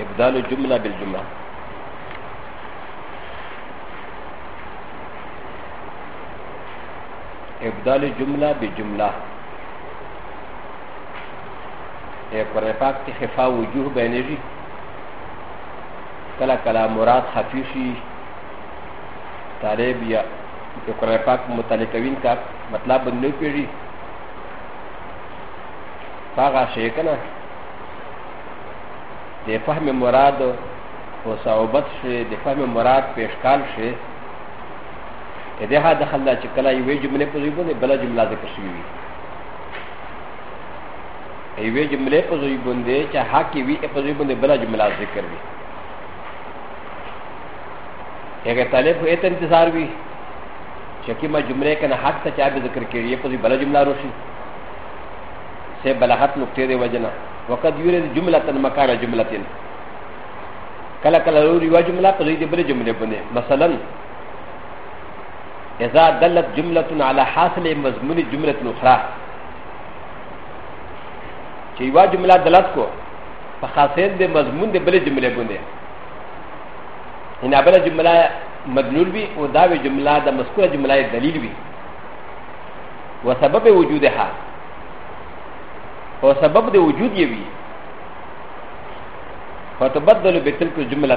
ابدال الجمله بالجمله ابدال الجمله بالجمله اے قرآن پاک کی خفا وجوه بینیجی کله کله مراد خفي شي طالب یا د قرآن پاک مطالعه کوین کا مطلب به نه پیږي هغه شی کنه د فهم مراد او صعوبت شي د فهم مراد پیشکال شي دغه دخل دا چې کله یوې جملې په ځای باندې بله جمله ذکر شوي وي ایوې جملې په ځای باندې چې حق وي په ځای باندې بل جمله ذکر وي هغه طالب هې ته انتظار وي چې کومه جمله کنه حق ته چا به ذکر کړي په ځای بل جمله روشي سه بلاغت نقطې دی وجنه وقد يريد جمله مكان جمله کله کله لوري وا جمله په دې بل جمله باندې مثلا اذا دلت جمله على حاصل مضمون جمله اخرى چې یو جمله دلالت کو په خاصیت د مضمون د بلې جملې باندې ان بلې جمله مدلول وي او دا وی جمله د مذکوره جمله دلیل وي وسبب وجودها او سبب د وجود یې وي فتبدل بتلك الجمله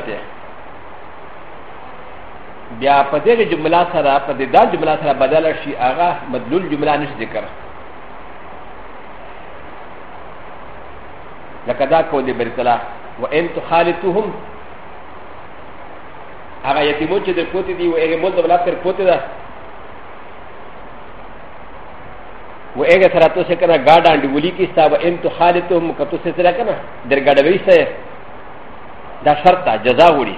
بیا په دغه جمله سره په دې دال جمله سره بدل شي هغه مدلول جمله نشي ذکر لکه دا کول دی برتلا و ان تخالطهم هغه یتیمو چې د کوتې دي و هغه مول د بلا پر کوتې ده و هغه سره تاسو کنه ګاډان دی ولي کې صاحب ان تخالطهم کتو سره کنه در ګډوي سره دا شرط ده جزا وړي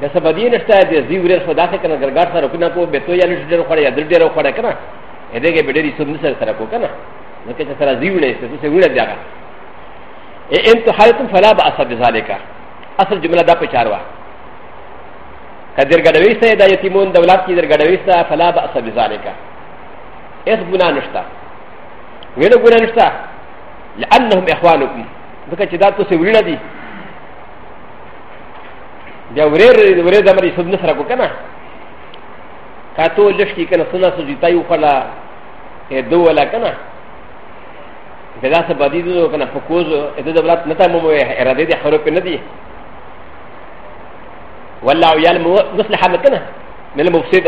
د څه بدی نشته د زی ورې خو داسې کنه ګرګاټ سره کنه کو به تو یا لټ ډېر خوړې یا در ډېر خوړې کنه ا دې کې به ډېر سود نشته سره کو کنه نو کې چې سره زی ورې څه څه ورې بیا کا ا ان تو حالتم فلا باس بذالک اصل جمله دا په چار وا کدر ګډوي سه د یتیمون دولت کې در ګډوي سه فلا باس بذالک اس ګنا نشته ویل ګنا نشته لانهم اخوانکم ځکه چې دا تاسو ورې دي بیا ورې ورې د مری سود نسره کو کنه کاتو لشکی کنه سنا سو جیتا یو خلا ا دو ولا کنه بلا سه بدی دو کنه فکوز ا د دولت نتا مو مو اراده دي حروف نه دي ولا عيال مصلحه مکنه من المفسد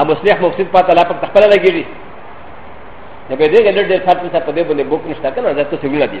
ا مصلح مفسد پاته لا پک تخپل لګیږي نه به دې ګډ ډېر ساتل ته په دې باندې بوک نشته کنه دا څه سګونه دي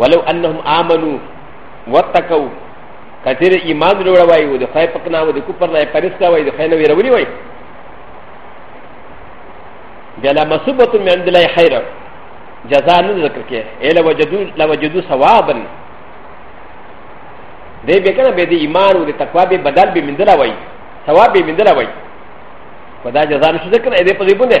ولو انهم امنوا واتقوا کثیر ایمان لوړ وای او د خای پک نه او د کوپر نه پرست وای د خای نه ویرونی وای بلا مصوبه من عند الله خیر جزاء نه ذکر کې الا وجدو لا وجدو ثوابا دې به کنه به د ایمان او د تقوا به بدل به مندلا وای ثواب به مندلا وای خدا جزاء نه ذکر دې په دې باندې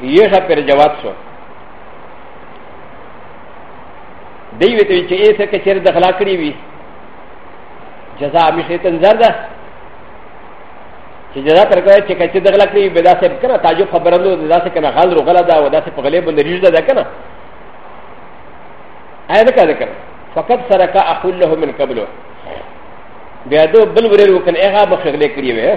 یې ښه پر جواب شو دی وی ته چې یې څه کچر د غلا کړی وی جزا می شي تنظر ده چې جزا پر کوي چې کچر د غلا کړی وی بدا سب کنه تعجب خبره نو دا څه کنه غل رو غلا دا ودا څه په غلې باندې ریږده ده کنه اې دا کړه کنه فقط سرکا اخو له من قبل بیا دو بل ورې وکنه هغه مخغلې کړی وی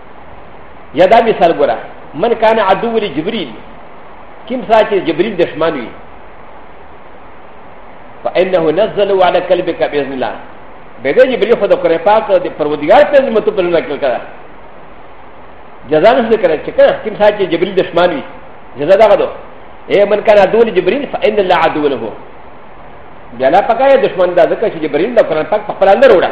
يا دا مثال غورا من كان عدو لجبريل كم ساتي جبريل دشمانوي فإنه نزل على قلبك بإذن الله بدا جبريل خود قرآن پاک دي پرودگار پر ذمہ تو پلنا کل کرا جزا نہ سے کرا چکا کم سا کہ جبريل دشمن وی جزا دا دو اے من کان عدو جبريل فإن الله عدو له بیا لا پکا دشمن دا ذکر چې جبريل دا قرآن پاک په خپل اندر وړا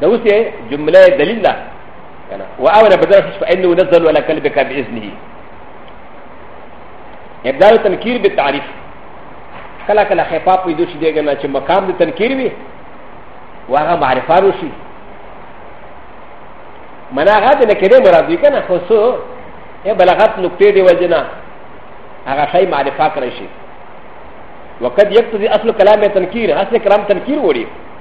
د اوس یې جمله دلیل ده کنه و او نه بدل شي فانه نزل ولا قلبك باذنه ابدال تنکیر به تعریف کله کله خفا په دې شي دغه نه چې مقام د تنکیر وي واغه معرفه وشي منا هغه د نکره مراد وي کنه خو سو ای بلغت نقطې دی وجنا هغه شی معرفه کړی شي وقد يقتضي اصل كلام تنكير اصل كلام تنكير وري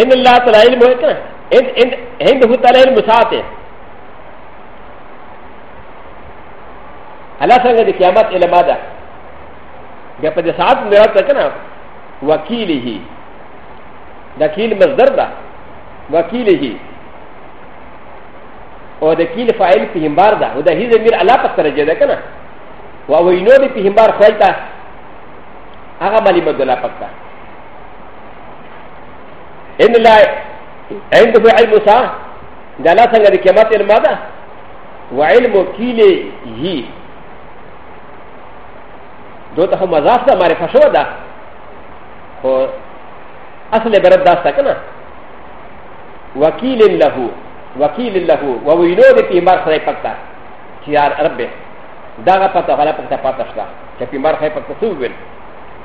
ان الله تعالى علم وكنا ان ان عنده تعالى علم ساعته الله سنگا دي قيامات الى ماذا بیا په دې ساعت مراد ته کنه وکیله دا کیل مصدر ده وکیله او د کیل فاعل په همبار ده او د هی ضمیر الله په سره جده کنه و وینو دې په همبار خوایته هغه مالی مدلا پکته ان لا عنده علم سا دا لا سنگا دي كمات علم دا وعلم كيلي هي دو تخم مضاف دا معرفة شو دا خو اصل برد دا سكنا وكيل له وكيل له ووينو دي في مار خلاي پتا چيار ربه دا غا پتا غلا پتا پتا شتا چا في مار خلاي پتا سوبل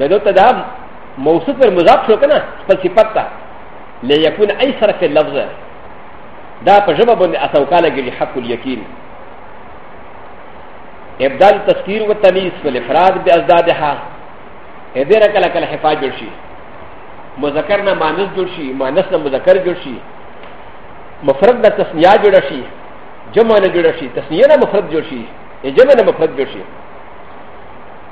د دو ته دا موصوف پر مضاف شو کنه خپل صفت ته ليكون ايسر في اللفظ دا په ژبه باندې اسوکاله ګري حق اليقين ابدال تذکیر و تمیز و الافراد بی ازدادها ادیر کلا کلا حفاظ جوړ شي مذکر نه مانس جوړ شي مانس نه مذکر جوړ شي مفرد نه تسنیه جوړ شي جمع نه جوړ شي تسنیه نه مفرد جوړ شي جمع نه مفرد جوړ شي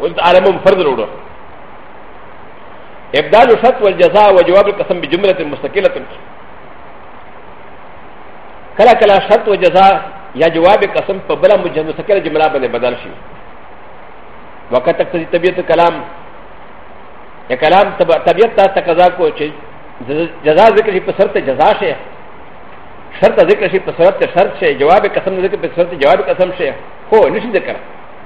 اوس د عالم هم فرض وروړو ابدال الشرط والجزاء وجواب القسم بجمله مستقله کله کله شرط و جزاء یا جواب قسم په بل مستقله جمله باندې بدل شي وقت تقتضي طبيعت الكلام يا كلام طبيعت تا تقضا کو چې جزاء ذکر شي په شرط جزاء شي شرط ذکر شي په شرط شرط شي جواب قسم ذکر په شرط جواب قسم شي هو نشي ذکر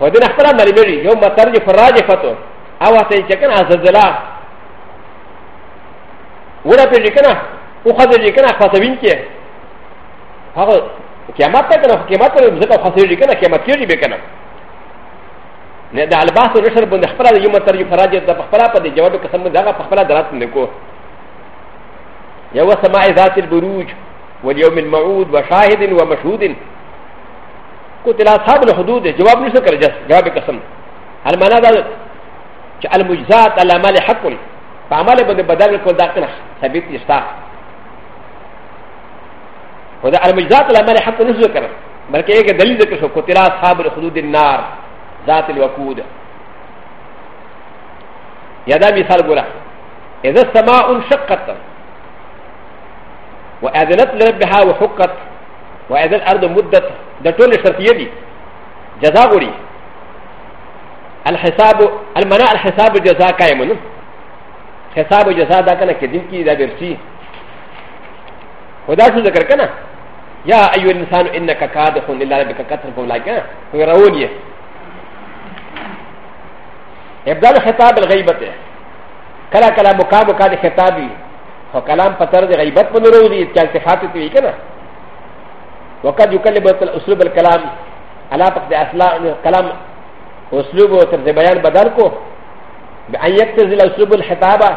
و دې نه خپل عمل مړي یو مطر دې فراج فتو او ته چې کنه زلزلہ ولا په دې کنه او خدای دې کنه خاطبین کې هغه قیامت ته کنه قیامت ته ځکه خاطر دې کنه قیامت کې دې به کنه نه د الباس او نشر باندې خپل یو مطر یو فراج د خپل په دې جواب قسم دغه خپل درات نه کو یو سماع ذات البروج واليوم الموعود وشاهد ومشهود قتل اصحاب الحدود جواب نشته کړ جس جواب قسم هل معنا دا چې المجزات على مال حق په عمل باندې بدل کو دا کنه ثابت نشتا و دا المجزات على مال حق نشته کړ بلکې یو دلیل ذکر شو قتل اصحاب الحدود النار ذات الوقود یا دا مثال ګوره اذا السماء انشقت و ا ذ ن ت ل ر ب ه ا و ح ق ت و ا ذ ن ا ر ض م د ت د ټول شرطيه دي جزا غوري الحساب المناء الحساب جزا قائم نه حساب جزا دا کنه کې دین کې دا درسي خدا شو ذکر کنه یا ایو الانسان انک کادح الا ربک کثر فولاک هو راونی ابدال خطاب الغیبت کلا کلا مقام کاد خطابی خو کلام په تر د غیبت په نورو دي چې التفات ته وی کنه وقد يكلم اسلوب الكلام على فقد اصلا كلام اسلوب وترز بيان بدل کو بان يكتز الاسلوب الخطابه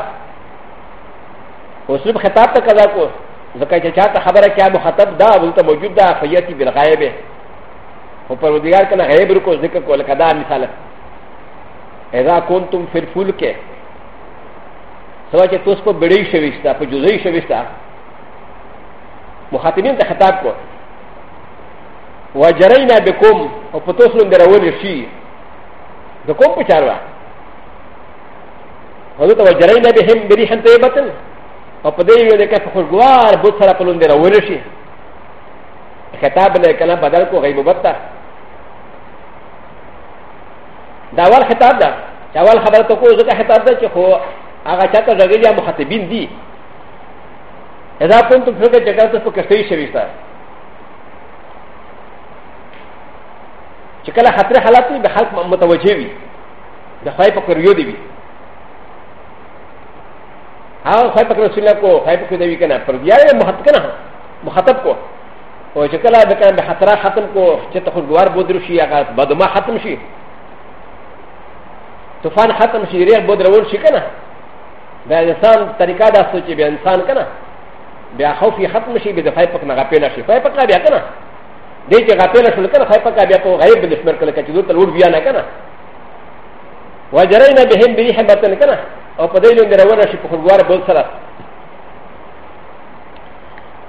اسلوب خطاب ته قضا کو ځکه چې چاته خبره کیا مخاطب دا ولته موجود ده فیاتی بالغیب خو پر ودیار کنه غیب کو ذکر کو لکه دا مثال اذا كنتم في الفلك سوا چې توس په بډې شويستا په جزئی شويستا مخاطبین ته خطاب کو وجرینا بكم او په توس لوم درول شي د کوم په چار وا حضرت وجرینا بهم بریحن طیبتن او په دې یو لکه په خوشګوار بوت سره په لوم درول شي خطاب له کلام بدل کو غیبوبت ته دا اول خطاب ده چې اول خبره ته کوو ځکه خطاب ده چې خو هغه چا ته غږېږي یا مخاطبین دي اذا كنتم في فكره جګړه تاسو په کښتۍ شوي ستا چې کله خطر حالات وي به خلک متوجه وي د خدای په کړیو دی وي هغه خدای په رسول الله کو خدای په دې وی کنه پر بیا یې مخاطب کنه مخاطب کو او چې کله به کله به خطر ختم کو چې ته خو دوار بودر شي هغه بدما ختم شي طوفان ختم شي ریح بودر ول شي کنه دا انسان طریقه دا سوچي به انسان کنه بیا خوف یې ختم شي به د فای پک نه غپېل شي فای پک بیا کنه دې چې غپېل شول کنه فای پک بیا په غیب د شمر کله چې دوی ته لوړ بیا نه کنه وجرينا بهم بريح بطن كنا او قديل من رونا شي بخلوار بول سلام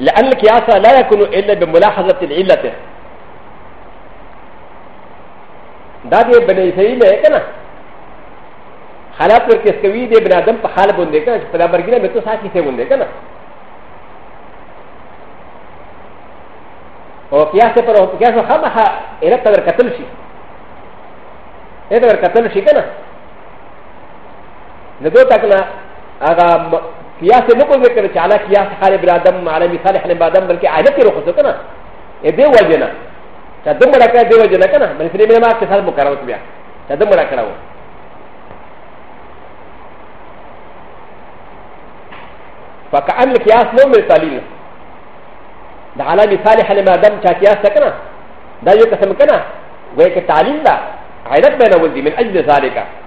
لان القياس لا يكون الا بملاحظه العله دا دې بنې صحیح نه کنه حالات پر کس کوي دې بن ادم په حال باندې کنه چې په دا برګره مې ته ساتي څه باندې کنه او قیاس پر او قیاس خامخا اله تر قتل شي اله تر قتل شي کنه نه دو تکنه هغه قیاس نه کو ذکر چې علا قیاس خال ابن آدم علی مثال حل ابن آدم بلکې عادت یې رخصت کنه اې دې وجه نه چې دم مړه کړه دې وجه نه کنه بلکې دې ما کې سال مقرر بیا چې دم مړه کړه فكأن القياس نوع من التعليل ده على مثال حل ما دم شا قياس تكنا ده يو قسم كنا ويك تعليل ده عينات بين ولدي من أجل ذلك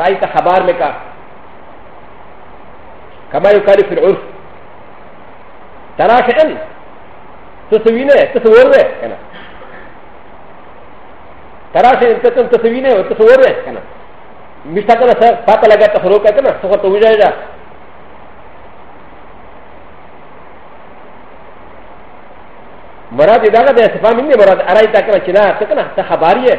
راي ته خبر مې کا کما یو کاری فر عرف ترا شئن تسوینه تصور وې کنه ترا شئن تکن تسوینه او تصور وې کنه مشتا کنه سر پاتا لگا تخرو کا کنه سخت ہو جائے گا مراد دا غا د استفهام نه مراد ارای تا کنه چې نه ته کنه ته خبري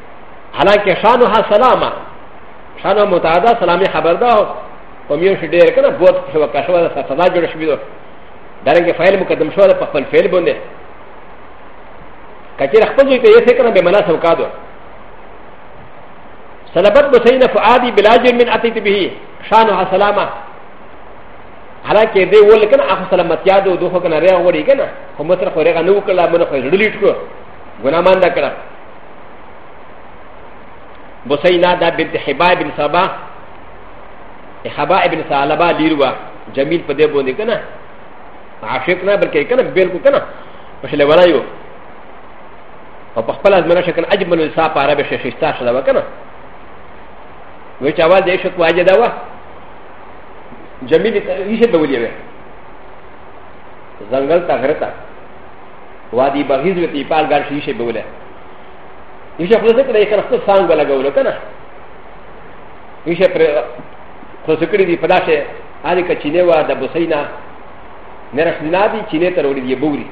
حالانکه شانو ها سلامه شانو متعدا سلامي خبر دا او ميو شي ډېر کنه بوت شو کا شو دا سزا جوړ شوی دو درنګ فایل مقدم شو دا خپل فعل باندې کچې خپل دوی ته یې څه کنه به منا سو کا دو سلبت بسین فعادی بلاج من اتیت به شانو ها سلامه حالانکه دې ول کنه اخو سلامتیا دو دوه کنه ریا وړي کنه خو متر خو رغه نو کړه مونږ خو ډلیټ کړو ګنامان دا کړه بسينا دا بنت حباء بن سبا حباء بن سالبا ليروا جميل پدې باندې کنه عاشق نه بلکې کنه بالکل کنه پښله ولايو او په خپل ازمنه شکل اجمل النساء په عربي شي شتا شدا وکنه و چې اول د عشق واجه دا و جميل یې څه به ولې وې ځنګل ته غرتا وادي بغيز وتي پال غار شي شي بوله يشه خو ذکر یې کړه خپل سانګ ولا غول کنه يشه پر خو ذکر دي پداشه علي کچینه وا د بوسینا نرخ نه دي چینه تر وړي دی بوري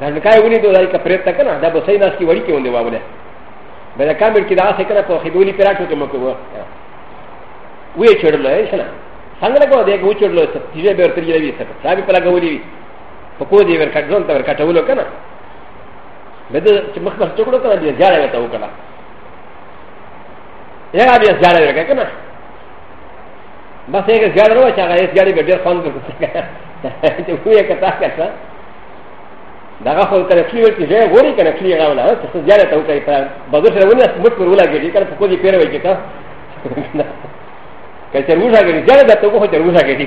دا نکای ونی دوه دای کپرت تک نه دا بسای ناس کی وړی کې وندې واوله به دا کامل کې دا څه کړه په خېدولی پراټو ته مکو وې چړل یې شنه څنګه لګو دې کو چړل څه تیزه به ورته یې وی څه څه به پلا غولې وی په کو دی ورکټ ځون ته ورکټولو کنه بده چې مخ مخ چکړو کنه بیا ځاړه وته وکړه یا بیا ځاړه ورکړه کنه بس یې ځاړه ورو چې هغه یې ځاړه به ډېر خوند ورکړي چې خو یې کتا کړه دا هغه خو کله کلی ورته ځای غوري کنه کلی راولا ته څه ځاړه ته وکړي په بغیر سره ونه مټ پر ولا کېږي کنه په کو دی پیر وایي کنه کچر وځه کېږي ځاړه ته وګورئ چې وځه کېږي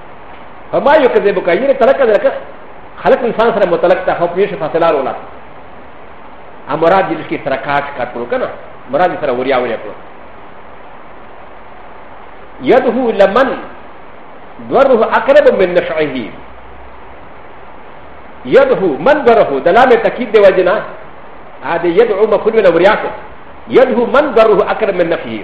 فما يو كذب كاين تلك ذلك خلق انسان سره متلق تا خو پيش فاصله رولا امراد دې کې سره کاټ کاټ کړو کنه مراد سره وریا وریا کړو يده لمن دوره اقرب من نشعه يده من دوره دلام تاكيد دي وجنا هذا يدعو مفعول من ورياكو يده من دوره اقرب من نفيه